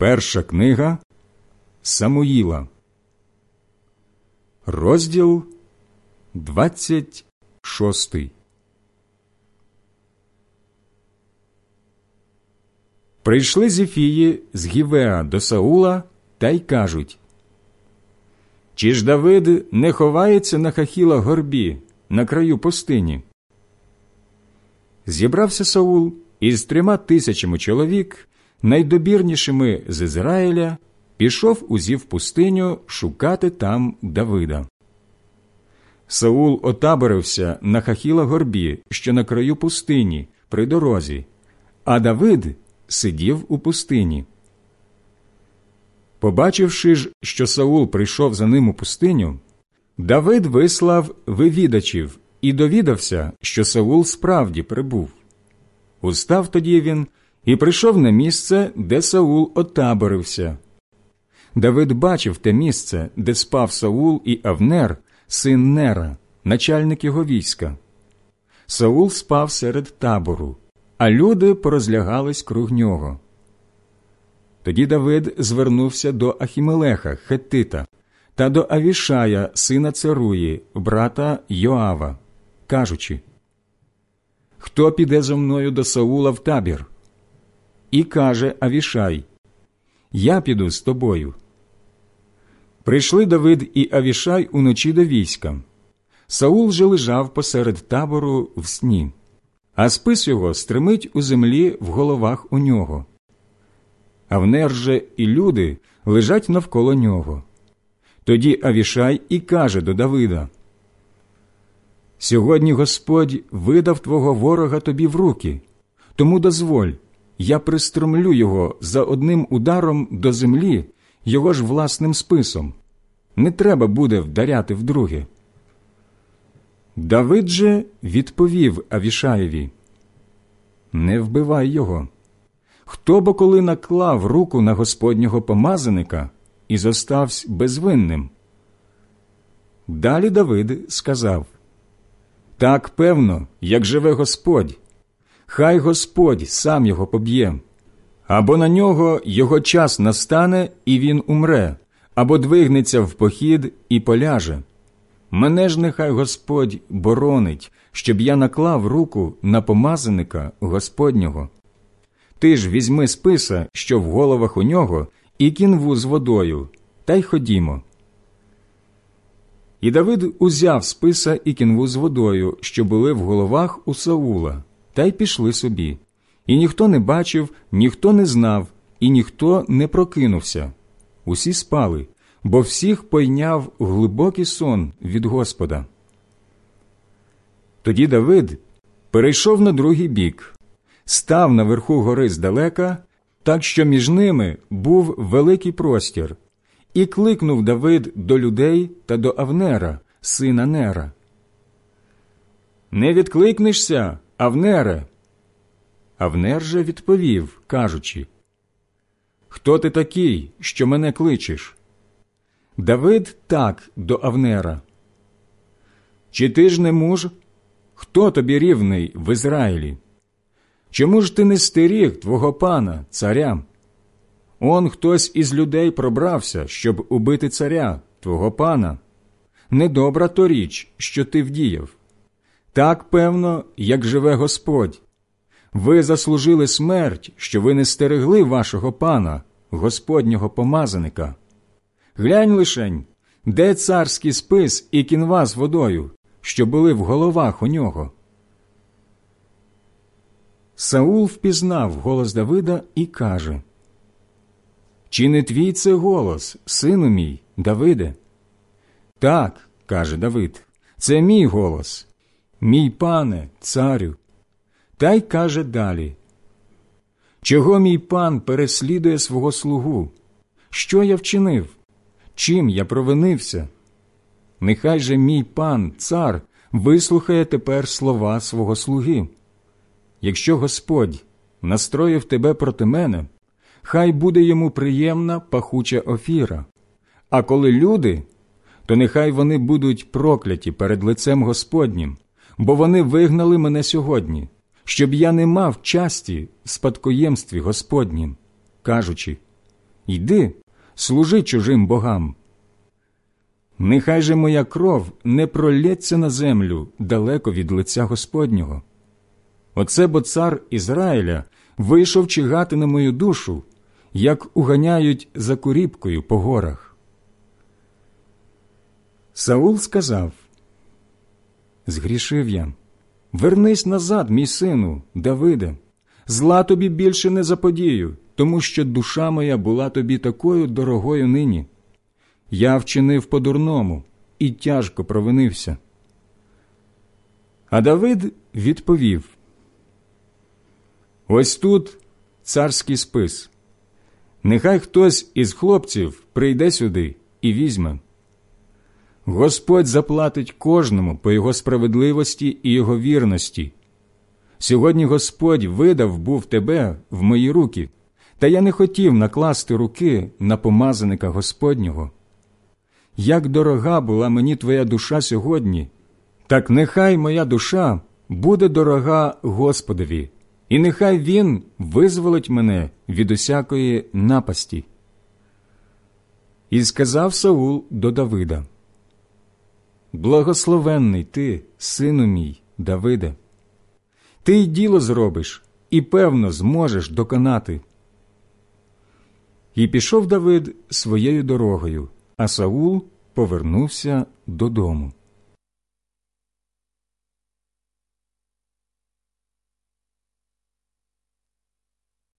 Перша книга Самуїла, розділ 26 Прийшли Зіфії з Гівеа до Саула та й кажуть Чи ж Давид не ховається на хахіла горбі на краю пустині? Зібрався Саул із трьома тисячами чоловік, найдобірнішими з Ізраїля, пішов узів пустиню шукати там Давида. Саул отаборився на хахіла горбі, що на краю пустині, при дорозі, а Давид сидів у пустині. Побачивши ж, що Саул прийшов за ним у пустиню, Давид вислав вивідачів і довідався, що Саул справді прибув. Устав тоді він і прийшов на місце, де Саул отаборився. Давид бачив те місце, де спав Саул і Авнер, син Нера, начальник його війська. Саул спав серед табору, а люди порозлягались круг нього. Тоді Давид звернувся до Ахімелеха, Хеттита, та до Авішая, сина Церуї, брата Йоава, кажучи Хто піде зо мною до Саула в табір? І каже Авішай Я піду з тобою. Прийшли Давид і Авішай уночі до війська. Саул же лежав посеред табору в сні, а спис його стримить у землі в головах у нього. Авнер же і люди лежать навколо нього. Тоді Авішай і каже до Давида Сьогодні Господь видав твого ворога тобі в руки, тому дозволь, я пристромлю його за одним ударом до землі, його ж власним списом. Не треба буде вдаряти вдруге. Давид же відповів Авішаєві Не вбивай його. Хто бо коли наклав руку на Господнього помазаника і зостався безвинним? Далі Давид сказав Так певно, як живе Господь, хай Господь сам його поб'є, або на нього його час настане, і він умре, або двигнеться в похід і поляже. Мене ж нехай Господь боронить, щоб я наклав руку на помазаника Господнього. Ти ж візьми списа, що в головах у нього, і кінву з водою, та й ходімо. І Давид узяв списа і кінву з водою, що були в головах у Саула, та й пішли собі. І ніхто не бачив, ніхто не знав, і ніхто не прокинувся. Усі спали, бо всіх пойняв глибокий сон від Господа. Тоді Давид перейшов на другий бік, став на верху гори здалека, так що між ними був великий простір, і кликнув Давид до людей та до Авнера, сина Нера. Не відкликнешся, Авнере. Авнер же відповів, кажучи Хто ти такий, що мене кличеш? Давид так до Авнера. Чи ти ж не муж? Хто тобі рівний в Ізраїлі? Чому ж ти не стеріг твого пана, царя? Он хтось із людей пробрався, щоб убити царя, твого пана. Недобра то річ, що ти вдіяв. Так певно, як живе Господь. Ви заслужили смерть, що ви не стерегли вашого пана, Господнього помазаника. Глянь лишень, де царський спис і кінва з водою, що були в головах у нього. Саул впізнав голос Давида і каже Чи не твій це голос, сину мій, Давиде? Так, каже Давид, це мій голос, мій пане, царю. Та й каже далі Чого мій пан переслідує свого слугу? Що я вчинив? Чим я провинився? Нехай же мій пан, цар, вислухає тепер слова свого слуги. Якщо Господь настроїв тебе проти мене, хай буде йому приємна пахуча офіра. А коли люди, то нехай вони будуть прокляті перед лицем Господнім, бо вони вигнали мене сьогодні, щоб я не мав часті в спадкоємстві Господнім, кажучи Йди, служи чужим богам. Нехай же моя кров не пролється на землю далеко від лиця Господнього. Оце бо цар Ізраїля вийшов чигати на мою душу, як уганяють за куріпкою по горах. Саул сказав Згрішив я. Вернись назад, мій сину, Давиде, зла тобі більше не заподію, тому що душа моя була тобі такою дорогою нині. Я вчинив по-дурному і тяжко провинився. А Давид відповів Ось тут царський спис. Нехай хтось із хлопців прийде сюди і візьме. Господь заплатить кожному по його справедливості і його вірності. Сьогодні Господь видав був тебе в мої руки, та я не хотів накласти руки на помазаника Господнього. Як дорога була мені твоя душа сьогодні, так нехай моя душа буде дорога Господові, і нехай Він визволить мене від усякої напасті. І сказав Саул до Давида Благословенний ти, сину мій, Давиде. Ти й діло зробиш і, певно, зможеш доконати. І пішов Давид своєю дорогою, а Саул повернувся додому.